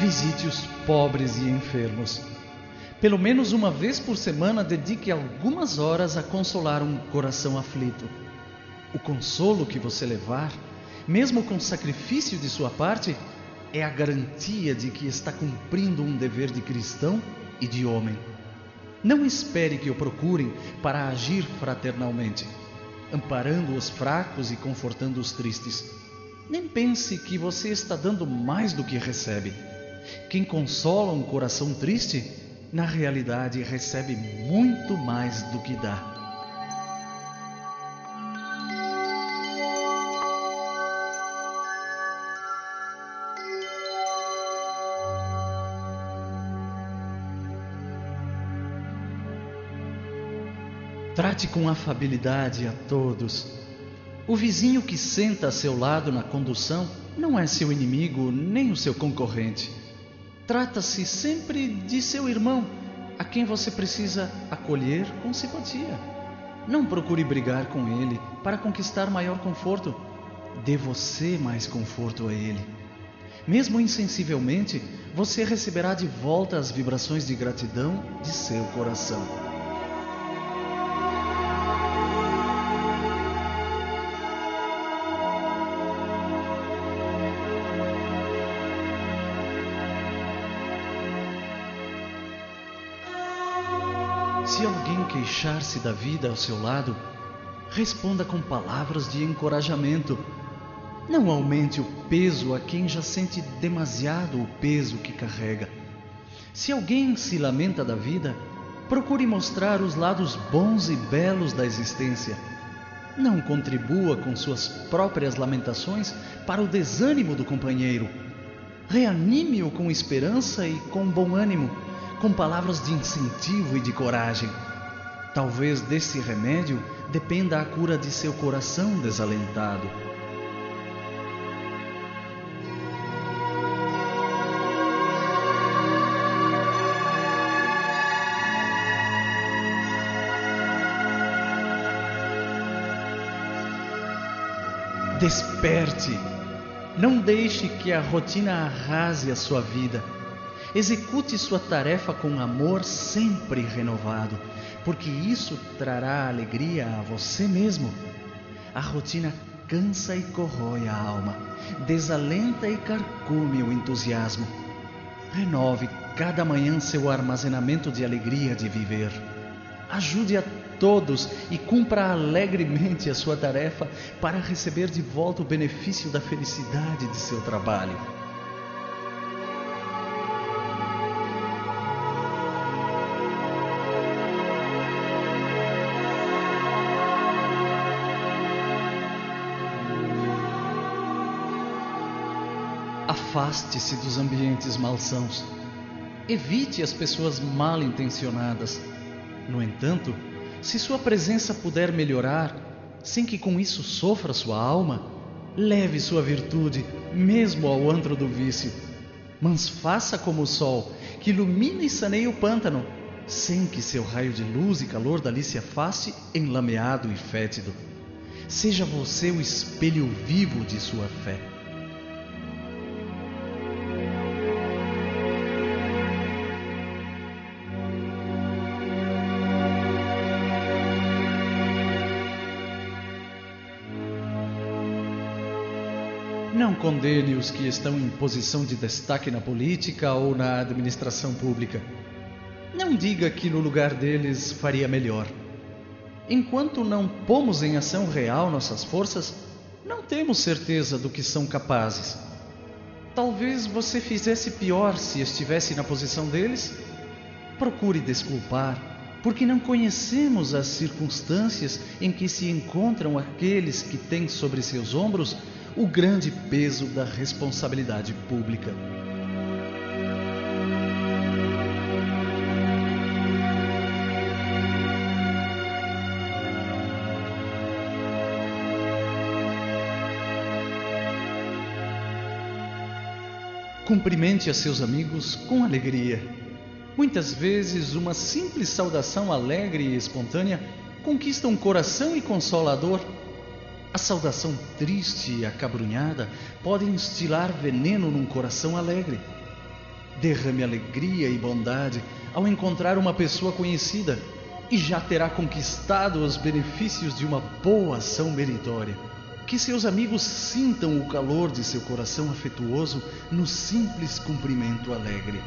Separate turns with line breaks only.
Visite os pobres e enfermos. Pelo menos uma vez por semana, dedique algumas horas a consolar um coração aflito. O consolo que você levar, mesmo com sacrifício de sua parte, é a garantia de que está cumprindo um dever de cristão e de homem. Não espere que o procurem para agir fraternalmente, amparando os fracos e confortando os tristes. Nem pense que você está dando mais do que recebe. Quem consola um coração triste, na realidade recebe muito mais do que dá. Trate com afabilidade a todos. O vizinho que senta a seu lado na condução não é seu inimigo nem o seu concorrente. Trata-se sempre de seu irmão, a quem você precisa acolher com simpatia. Não procure brigar com ele para conquistar maior conforto. Dê você mais conforto a ele. Mesmo insensivelmente, você receberá de volta as vibrações de gratidão de seu coração. Se alguém queixar-se da vida ao seu lado, responda com palavras de encorajamento. Não aumente o peso a quem já sente demasiado o peso que carrega. Se alguém se lamenta da vida, procure mostrar os lados bons e belos da existência. Não contribua com suas próprias lamentações para o desânimo do companheiro. Reanime-o com esperança e com bom ânimo com palavras de incentivo e de coragem. Talvez desse remédio dependa a cura de seu coração desalentado. Desperte! Não deixe que a rotina arrase a sua vida. Execute sua tarefa com amor sempre renovado, porque isso trará alegria a você mesmo. A rotina cansa e corrói a alma, desalenta e carcome o entusiasmo. Renove cada manhã seu armazenamento de alegria de viver. Ajude a todos e cumpra alegremente a sua tarefa para receber de volta o benefício da felicidade de seu trabalho. Afaste-se dos ambientes malsãos. Evite as pessoas mal intencionadas. No entanto, se sua presença puder melhorar, sem que com isso sofra sua alma, leve sua virtude mesmo ao antro do vício. Mas faça como o sol, que ilumina e saneia o pântano, sem que seu raio de luz e calor dali se afaste enlameado e fétido. Seja você o espelho vivo de sua fé. Não condene os que estão em posição de destaque na política ou na administração pública. Não diga que no lugar deles faria melhor. Enquanto não pomos em ação real nossas forças, não temos certeza do que são capazes. Talvez você fizesse pior se estivesse na posição deles. Procure desculpar, porque não conhecemos as circunstâncias em que se encontram aqueles que têm sobre seus ombros o grande peso da responsabilidade pública. Cumprimente a seus amigos com alegria. Muitas vezes, uma simples saudação alegre e espontânea conquista um coração e consolador a saudação triste e acabrunhada pode instilar veneno num coração alegre. Derrame alegria e bondade ao encontrar uma pessoa conhecida e já terá conquistado os benefícios de uma boa ação meritória. Que seus amigos sintam o calor de seu coração afetuoso no simples cumprimento alegre.